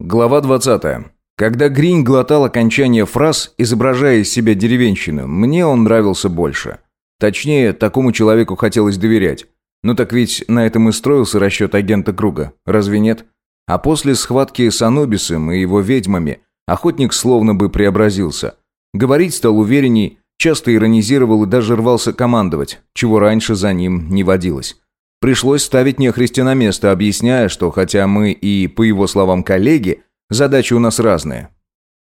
Глава 20. Когда Гринь глотал окончание фраз, изображая из себя деревенщину, мне он нравился больше. Точнее, такому человеку хотелось доверять. Ну так ведь на этом и строился расчет агента Круга, разве нет? А после схватки с Анубисом и его ведьмами, охотник словно бы преобразился. Говорить стал уверенней, часто иронизировал и даже рвался командовать, чего раньше за ним не водилось. Пришлось ставить нехристи на место, объясняя, что хотя мы и, по его словам, коллеги, задачи у нас разные.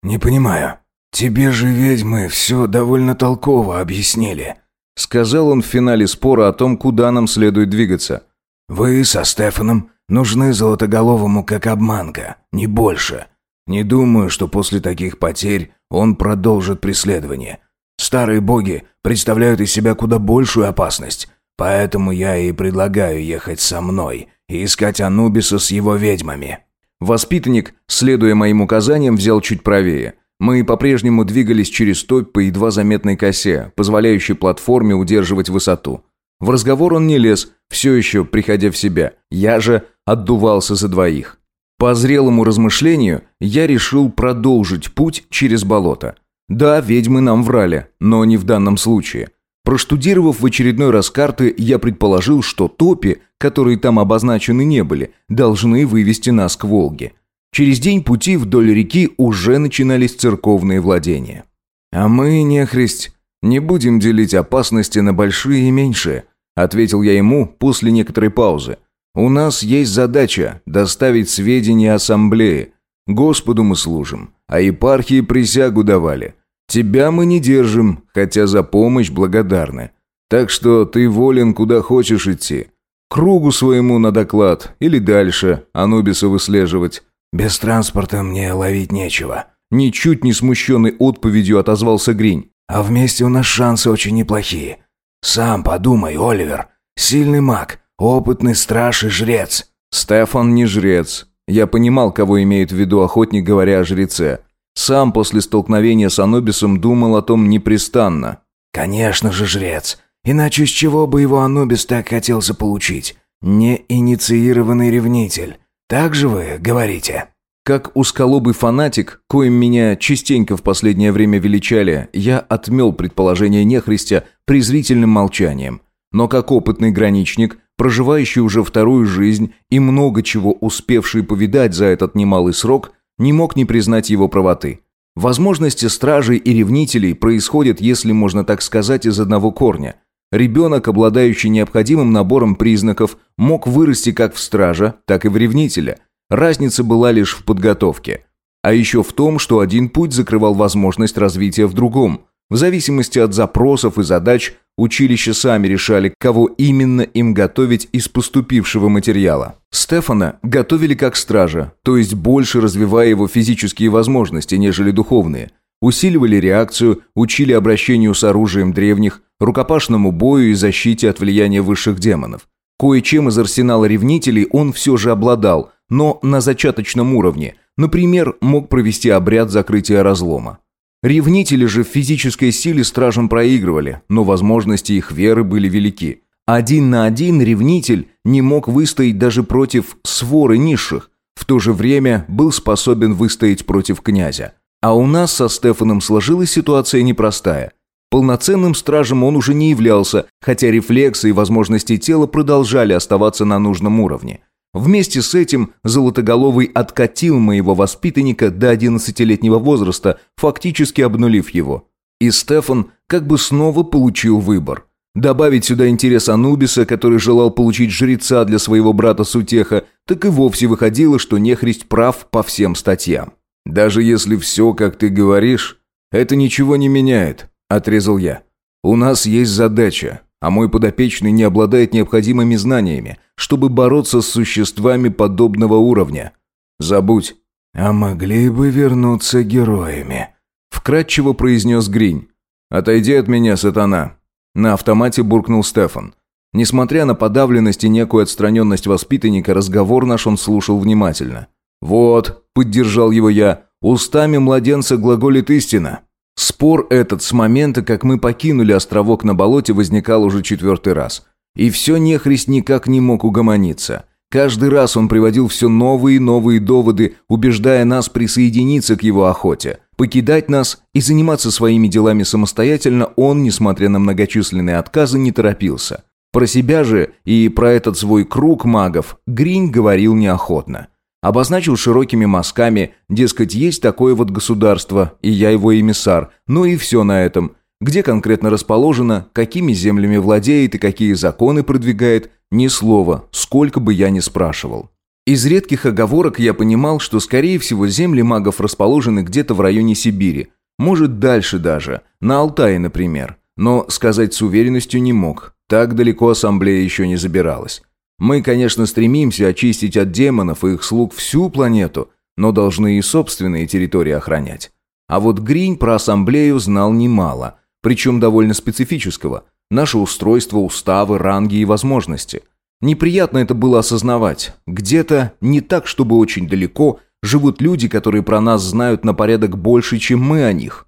«Не понимаю. Тебе же ведьмы все довольно толково объяснили», сказал он в финале спора о том, куда нам следует двигаться. «Вы со Стефаном нужны Золотоголовому как обманка, не больше. Не думаю, что после таких потерь он продолжит преследование. Старые боги представляют из себя куда большую опасность». Поэтому я и предлагаю ехать со мной и искать Анубиса с его ведьмами». Воспитанник, следуя моим указаниям, взял чуть правее. Мы по-прежнему двигались через топь по едва заметной косе, позволяющей платформе удерживать высоту. В разговор он не лез, все еще приходя в себя. Я же отдувался за двоих. По зрелому размышлению я решил продолжить путь через болото. Да, ведьмы нам врали, но не в данном случае. Проштудировав в очередной раз карты, я предположил, что топи, которые там обозначены не были, должны вывести нас к Волге. Через день пути вдоль реки уже начинались церковные владения. «А мы, нехристь, не будем делить опасности на большие и меньшие», ответил я ему после некоторой паузы. «У нас есть задача доставить сведения ассамблее. Господу мы служим, а епархии присягу давали. Тебя мы не держим, хотя за помощь благодарны. Так что ты волен куда хочешь идти. Кругу своему на доклад или дальше Анубиса выслеживать. Без транспорта мне ловить нечего. Ничуть не смущенный отповедью отозвался Гринь. А вместе у нас шансы очень неплохие. Сам подумай, Оливер. Сильный маг, опытный страж и жрец. Стефан не жрец. Я понимал, кого имеет в виду охотник, говоря о жреце. Сам после столкновения с Анубисом думал о том непрестанно. «Конечно же, жрец. Иначе с чего бы его Анубис так хотел заполучить? Неинициированный ревнитель. Так же вы говорите?» Как узколобый фанатик, коим меня частенько в последнее время величали, я отмел предположение нехристя презрительным молчанием. Но как опытный граничник, проживающий уже вторую жизнь и много чего успевший повидать за этот немалый срок, не мог не признать его правоты. Возможности стражей и ревнителей происходят, если можно так сказать, из одного корня. Ребенок, обладающий необходимым набором признаков, мог вырасти как в стража, так и в ревнителя. Разница была лишь в подготовке. А еще в том, что один путь закрывал возможность развития в другом. В зависимости от запросов и задач Училища сами решали, кого именно им готовить из поступившего материала. Стефана готовили как стража, то есть больше развивая его физические возможности, нежели духовные. Усиливали реакцию, учили обращению с оружием древних, рукопашному бою и защите от влияния высших демонов. Кое-чем из арсенала ревнителей он все же обладал, но на зачаточном уровне. Например, мог провести обряд закрытия разлома. Ревнители же в физической силе стражам проигрывали, но возможности их веры были велики. Один на один ревнитель не мог выстоять даже против своры низших, в то же время был способен выстоять против князя. А у нас со Стефаном сложилась ситуация непростая. Полноценным стражем он уже не являлся, хотя рефлексы и возможности тела продолжали оставаться на нужном уровне. Вместе с этим Золотоголовый откатил моего воспитанника до 11-летнего возраста, фактически обнулив его. И Стефан как бы снова получил выбор. Добавить сюда интерес Анубиса, который желал получить жреца для своего брата Сутеха, так и вовсе выходило, что нехрист прав по всем статьям. «Даже если все, как ты говоришь, это ничего не меняет», – отрезал я. «У нас есть задача а мой подопечный не обладает необходимыми знаниями, чтобы бороться с существами подобного уровня. Забудь. А могли бы вернуться героями, вкратчиво произнес Гринь. Отойди от меня, сатана. На автомате буркнул Стефан. Несмотря на подавленность и некую отстраненность воспитанника, разговор наш он слушал внимательно. «Вот», — поддержал его я, — «устами младенца глаголит истина». Спор этот с момента, как мы покинули островок на болоте, возникал уже четвертый раз. И все нехрист никак не мог угомониться. Каждый раз он приводил все новые и новые доводы, убеждая нас присоединиться к его охоте. Покидать нас и заниматься своими делами самостоятельно он, несмотря на многочисленные отказы, не торопился. Про себя же и про этот свой круг магов Гринь говорил неохотно. Обозначил широкими мазками, дескать, есть такое вот государство, и я его эмиссар, ну и все на этом. Где конкретно расположено, какими землями владеет и какие законы продвигает, ни слова, сколько бы я ни спрашивал. Из редких оговорок я понимал, что, скорее всего, земли магов расположены где-то в районе Сибири. Может, дальше даже, на Алтае, например. Но сказать с уверенностью не мог. Так далеко ассамблея еще не забиралась. Мы, конечно, стремимся очистить от демонов и их слуг всю планету, но должны и собственные территории охранять. А вот Гринь про ассамблею знал немало, причем довольно специфического. Наше устройство, уставы, ранги и возможности. Неприятно это было осознавать. Где-то, не так, чтобы очень далеко, живут люди, которые про нас знают на порядок больше, чем мы о них.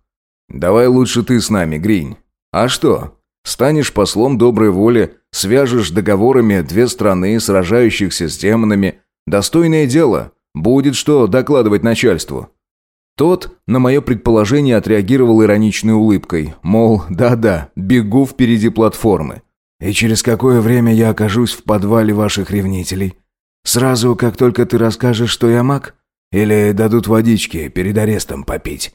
«Давай лучше ты с нами, Гринь. А что? Станешь послом доброй воли, свяжешь договорами две страны, сражающихся с демонами. Достойное дело. Будет что докладывать начальству. Тот на мое предположение отреагировал ироничной улыбкой, мол, да-да, бегу впереди платформы. «И через какое время я окажусь в подвале ваших ревнителей? Сразу, как только ты расскажешь, что я маг? Или дадут водички перед арестом попить?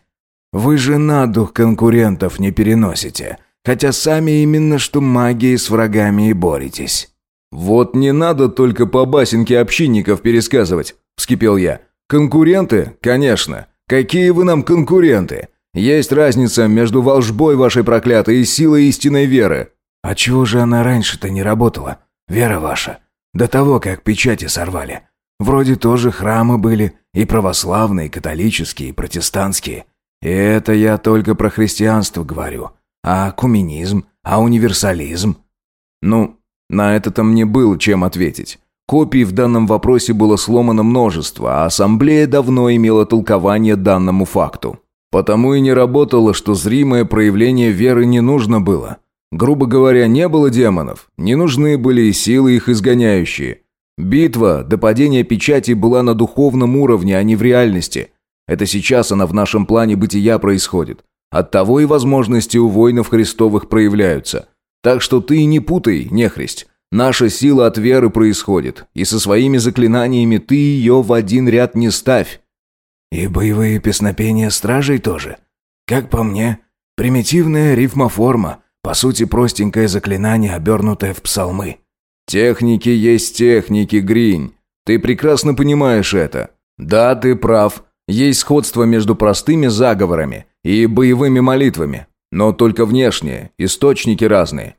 Вы же на дух конкурентов не переносите, хотя сами именно что магией с врагами и боретесь». «Вот не надо только по басенке общинников пересказывать», – вскипел я. «Конкуренты? Конечно. Какие вы нам конкуренты? Есть разница между волжбой вашей проклятой и силой истинной веры». «А чего же она раньше-то не работала? Вера ваша. До того, как печати сорвали. Вроде тоже храмы были, и православные, и католические, и протестантские. И это я только про христианство говорю. А куминизм? А универсализм?» «Ну, на это-то мне было чем ответить. Копий в данном вопросе было сломано множество, а ассамблея давно имела толкование данному факту. Потому и не работало, что зримое проявление веры не нужно было. Грубо говоря, не было демонов, не нужны были и силы их изгоняющие. Битва до падения печати была на духовном уровне, а не в реальности. Это сейчас она в нашем плане бытия происходит. Оттого и возможности у воинов Христовых проявляются. Так что ты не путай, нехристь. Наша сила от веры происходит, и со своими заклинаниями ты ее в один ряд не ставь». «И боевые песнопения стражей тоже? Как по мне, примитивная рифмоформа, по сути простенькое заклинание, обернутое в псалмы». «Техники есть техники, Гринь. Ты прекрасно понимаешь это. Да, ты прав. Есть сходство между простыми заговорами и боевыми молитвами, но только внешние, источники разные.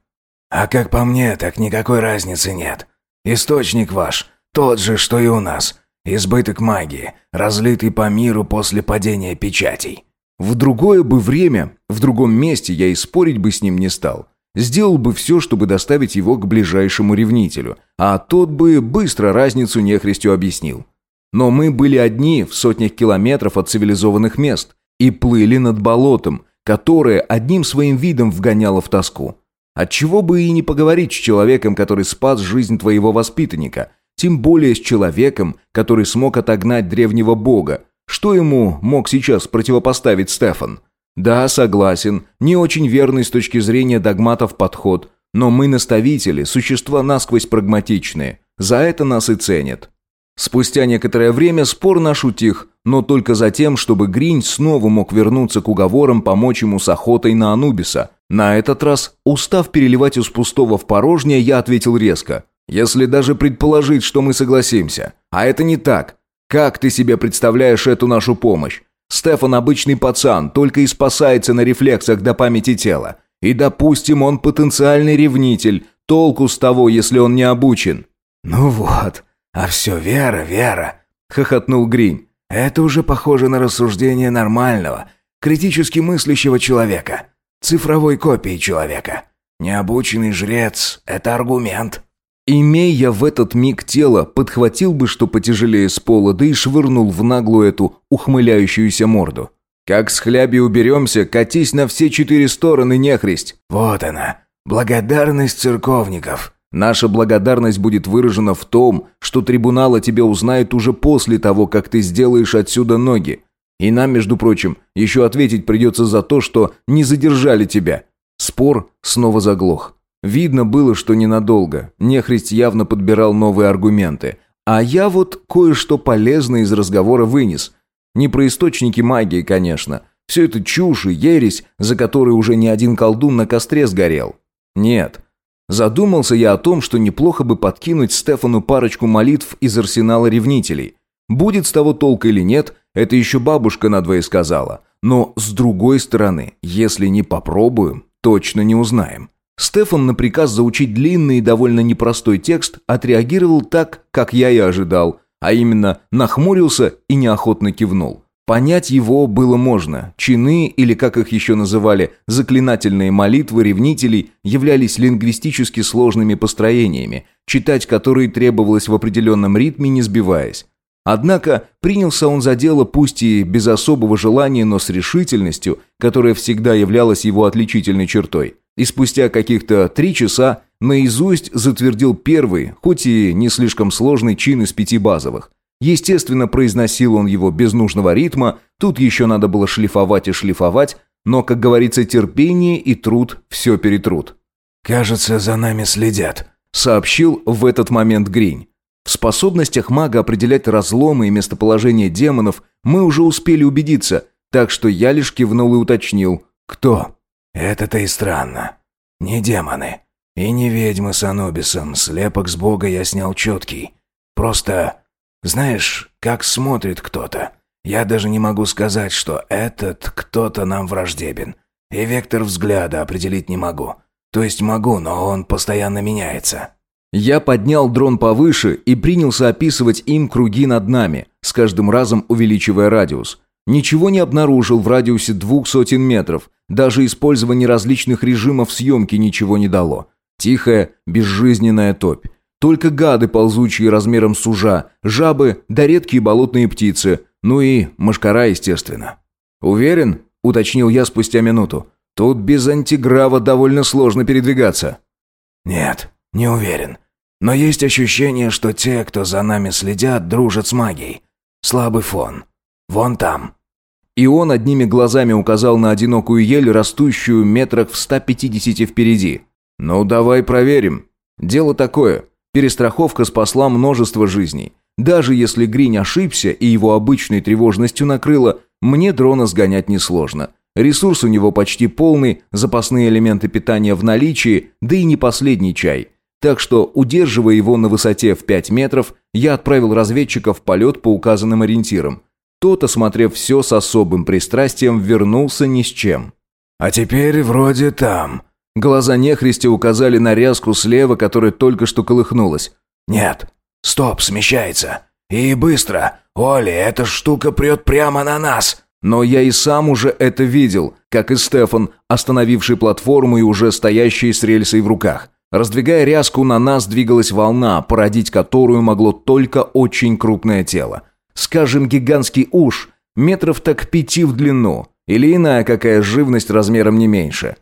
А как по мне, так никакой разницы нет. Источник ваш тот же, что и у нас. Избыток магии, разлитый по миру после падения печатей. В другое бы время, в другом месте я и спорить бы с ним не стал. Сделал бы все, чтобы доставить его к ближайшему ревнителю, а тот бы быстро разницу нехристю объяснил. Но мы были одни в сотнях километров от цивилизованных мест и плыли над болотом, которое одним своим видом вгоняло в тоску. Отчего бы и не поговорить с человеком, который спас жизнь твоего воспитанника, тем более с человеком, который смог отогнать древнего бога. Что ему мог сейчас противопоставить Стефан? Да, согласен, не очень верный с точки зрения догматов подход, но мы наставители, существа насквозь прагматичные. За это нас и ценят. Спустя некоторое время спор наш утих, но только за тем, чтобы Гринь снова мог вернуться к уговорам помочь ему с охотой на Анубиса. На этот раз, устав переливать из пустого в порожнее, я ответил резко. «Если даже предположить, что мы согласимся. А это не так. Как ты себе представляешь эту нашу помощь? Стефан обычный пацан, только и спасается на рефлексах до памяти тела. И, допустим, он потенциальный ревнитель. Толку с того, если он не обучен». «Ну вот», «А все вера, вера!» — хохотнул Гринь. «Это уже похоже на рассуждение нормального, критически мыслящего человека, цифровой копии человека. Необученный жрец — это аргумент». Имея я в этот миг тело, подхватил бы что потяжелее с пола, да и швырнул в наглую эту ухмыляющуюся морду. «Как с хляби уберемся, катись на все четыре стороны, нехристь!» «Вот она, благодарность церковников!» Наша благодарность будет выражена в том, что трибунал о тебе узнает уже после того, как ты сделаешь отсюда ноги. И нам, между прочим, еще ответить придется за то, что не задержали тебя». Спор снова заглох. Видно было, что ненадолго. Нехрист явно подбирал новые аргументы. А я вот кое-что полезное из разговора вынес. Не про источники магии, конечно. Все это чушь и ересь, за которой уже не один колдун на костре сгорел. Нет, Задумался я о том, что неплохо бы подкинуть Стефану парочку молитв из арсенала ревнителей. Будет с того толка или нет, это еще бабушка надвое сказала. Но с другой стороны, если не попробуем, точно не узнаем. Стефан на приказ заучить длинный и довольно непростой текст отреагировал так, как я и ожидал, а именно нахмурился и неохотно кивнул. Понять его было можно. Чины, или как их еще называли, заклинательные молитвы ревнителей, являлись лингвистически сложными построениями, читать которые требовалось в определенном ритме, не сбиваясь. Однако принялся он за дело пусть и без особого желания, но с решительностью, которая всегда являлась его отличительной чертой. И спустя каких-то три часа наизусть затвердил первый, хоть и не слишком сложный чин из пяти базовых. Естественно, произносил он его без нужного ритма, тут еще надо было шлифовать и шлифовать, но, как говорится, терпение и труд все перетрут. «Кажется, за нами следят», — сообщил в этот момент Гринь. В способностях мага определять разломы и местоположение демонов мы уже успели убедиться, так что я лишь кивнул и уточнил. «Кто?» «Это-то и странно. Не демоны. И не ведьмы с Анубисом. Слепок с бога я снял четкий. Просто знаешь, как смотрит кто-то. Я даже не могу сказать, что этот кто-то нам враждебен. И вектор взгляда определить не могу. То есть могу, но он постоянно меняется. Я поднял дрон повыше и принялся описывать им круги над нами, с каждым разом увеличивая радиус. Ничего не обнаружил в радиусе двух сотен метров. Даже использование различных режимов съемки ничего не дало. Тихая, безжизненная топь. Только гады ползучие размером с ужа, жабы да редкие болотные птицы, ну и мошкара, естественно. «Уверен?» – уточнил я спустя минуту. «Тут без антиграва довольно сложно передвигаться». «Нет, не уверен. Но есть ощущение, что те, кто за нами следят, дружат с магией. Слабый фон. Вон там». И он одними глазами указал на одинокую ель, растущую метрах в 150 впереди. «Ну, давай проверим. Дело такое. Перестраховка спасла множество жизней. Даже если Гринь ошибся и его обычной тревожностью накрыло, мне дрона сгонять несложно. Ресурс у него почти полный, запасные элементы питания в наличии, да и не последний чай. Так что, удерживая его на высоте в 5 метров, я отправил разведчика в полет по указанным ориентирам. Тот, осмотрев все с особым пристрастием, вернулся ни с чем. «А теперь вроде там», Глаза нехристи указали на рязку слева, которая только что колыхнулась. «Нет, стоп, смещается. И быстро. Оли, эта штука прет прямо на нас!» Но я и сам уже это видел, как и Стефан, остановивший платформу и уже стоящий с рельсой в руках. Раздвигая рязку, на нас двигалась волна, породить которую могло только очень крупное тело. Скажем, гигантский уж, метров так пяти в длину, или иная какая живность размером не меньше.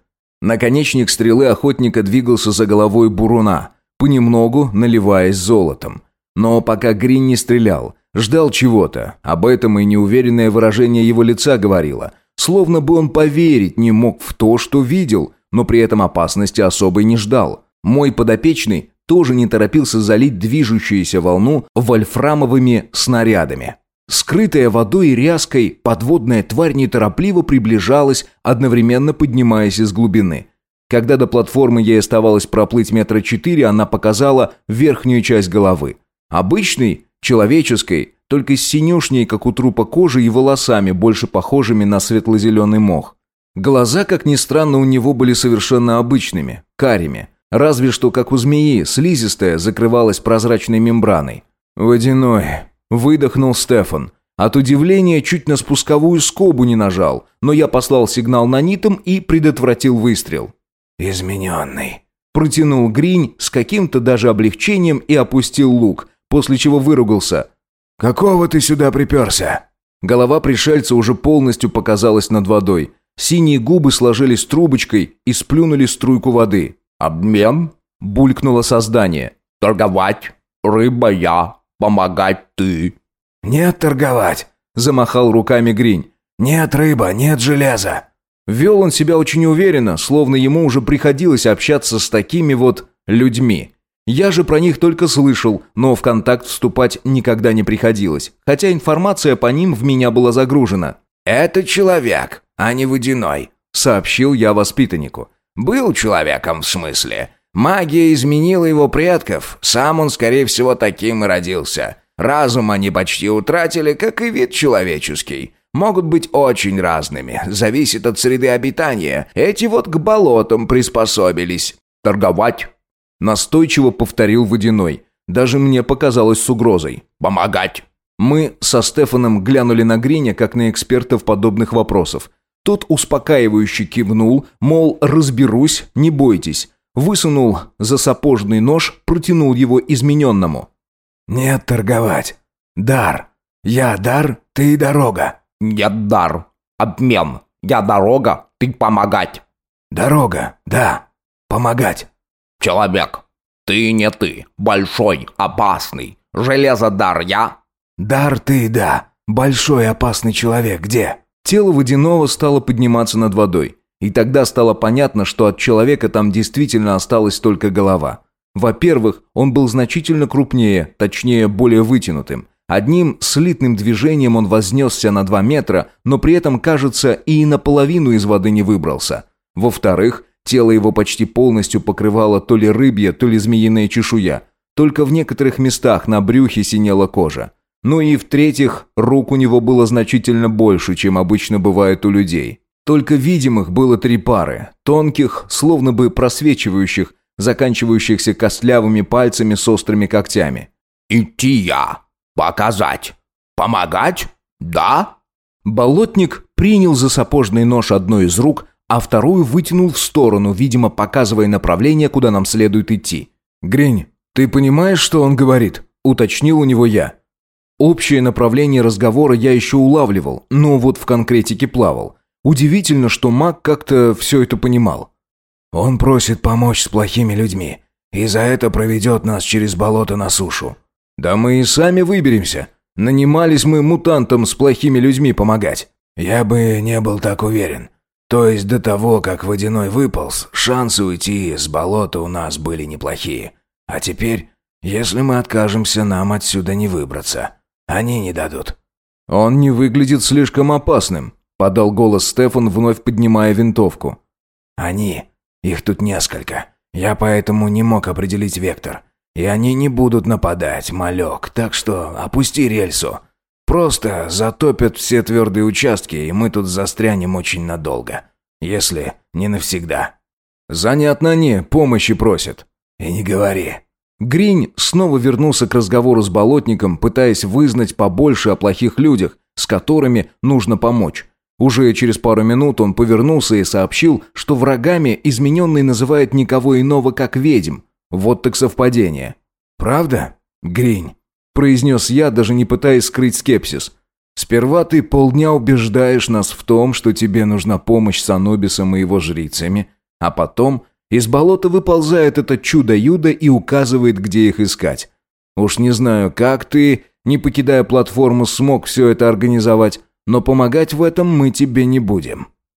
Наконечник стрелы охотника двигался за головой буруна, понемногу наливаясь золотом. Но пока Грин не стрелял, ждал чего-то. Об этом и неуверенное выражение его лица говорило. Словно бы он поверить не мог в то, что видел, но при этом опасности особой не ждал. Мой подопечный тоже не торопился залить движущуюся волну вольфрамовыми снарядами. Скрытая водой и ряской, подводная тварь неторопливо приближалась, одновременно поднимаясь из глубины. Когда до платформы ей оставалось проплыть метра четыре, она показала верхнюю часть головы. Обычной, человеческой, только с синюшней, как у трупа кожи, и волосами, больше похожими на светло-зеленый мох. Глаза, как ни странно, у него были совершенно обычными, карими. Разве что, как у змеи, слизистая закрывалась прозрачной мембраной. «Водяной», Выдохнул Стефан. От удивления чуть на спусковую скобу не нажал, но я послал сигнал на нитом и предотвратил выстрел. «Измененный», – протянул Гринь с каким-то даже облегчением и опустил лук, после чего выругался. «Какого ты сюда приперся?» Голова пришельца уже полностью показалась над водой. Синие губы сложились трубочкой и сплюнули струйку воды. «Обмен?» булькнуло создание. «Торговать, рыба я, помогать ты». «Нет торговать», – замахал руками Гринь. «Нет рыба, нет железа». Вел он себя очень уверенно, словно ему уже приходилось общаться с такими вот людьми. Я же про них только слышал, но в контакт вступать никогда не приходилось, хотя информация по ним в меня была загружена. «Это человек, а не водяной», — сообщил я воспитаннику. «Был человеком в смысле. Магия изменила его предков, сам он, скорее всего, таким и родился. Разум они почти утратили, как и вид человеческий могут быть очень разными. Зависит от среды обитания. Эти вот к болотам приспособились. Торговать. Настойчиво повторил Водяной. Даже мне показалось с угрозой. Помогать. Мы со Стефаном глянули на Гриня, как на экспертов подобных вопросов. Тот успокаивающе кивнул, мол, разберусь, не бойтесь. Высунул за сапожный нож, протянул его измененному. «Нет торговать. Дар. Я дар, ты дорога». «Я дар. Обмен. Я дорога. Ты помогать». «Дорога. Да. Помогать». «Человек. Ты не ты. Большой. Опасный. Железодар я». «Дар ты, да. Большой опасный человек. Где?» Тело водяного стало подниматься над водой. И тогда стало понятно, что от человека там действительно осталась только голова. Во-первых, он был значительно крупнее, точнее, более вытянутым. Одним слитным движением он вознесся на два метра, но при этом, кажется, и наполовину из воды не выбрался. Во-вторых, тело его почти полностью покрывало то ли рыбья, то ли змеиная чешуя. Только в некоторых местах на брюхе синела кожа. Ну и в-третьих, рук у него было значительно больше, чем обычно бывает у людей. Только видимых было три пары, тонких, словно бы просвечивающих, заканчивающихся костлявыми пальцами с острыми когтями. «Идти я!» «Показать? Помогать? Да?» Болотник принял за сапожный нож одной из рук, а вторую вытянул в сторону, видимо, показывая направление, куда нам следует идти. «Грень, ты понимаешь, что он говорит?» – уточнил у него я. Общее направление разговора я еще улавливал, но вот в конкретике плавал. Удивительно, что маг как-то все это понимал. «Он просит помочь с плохими людьми, и за это проведет нас через болото на сушу. «Да мы и сами выберемся. Нанимались мы мутантам с плохими людьми помогать». «Я бы не был так уверен. То есть до того, как водяной выполз, шансы уйти с болота у нас были неплохие. А теперь, если мы откажемся, нам отсюда не выбраться. Они не дадут». «Он не выглядит слишком опасным», — подал голос Стефан, вновь поднимая винтовку. «Они. Их тут несколько. Я поэтому не мог определить вектор. И они не будут нападать, малек, так что опусти рельсу. Просто затопят все твердые участки, и мы тут застрянем очень надолго. Если не навсегда. Занятно не, помощи просят. И не говори. Гринь снова вернулся к разговору с болотником, пытаясь вызнать побольше о плохих людях, с которыми нужно помочь. Уже через пару минут он повернулся и сообщил, что врагами измененный называет никого иного, как ведьм. Вот так совпадение. «Правда, Гринь?» – произнес я, даже не пытаясь скрыть скепсис. «Сперва ты полдня убеждаешь нас в том, что тебе нужна помощь с Анубисом и его жрицами, а потом из болота выползает это чудо-юдо и указывает, где их искать. Уж не знаю, как ты, не покидая платформу, смог все это организовать, но помогать в этом мы тебе не будем».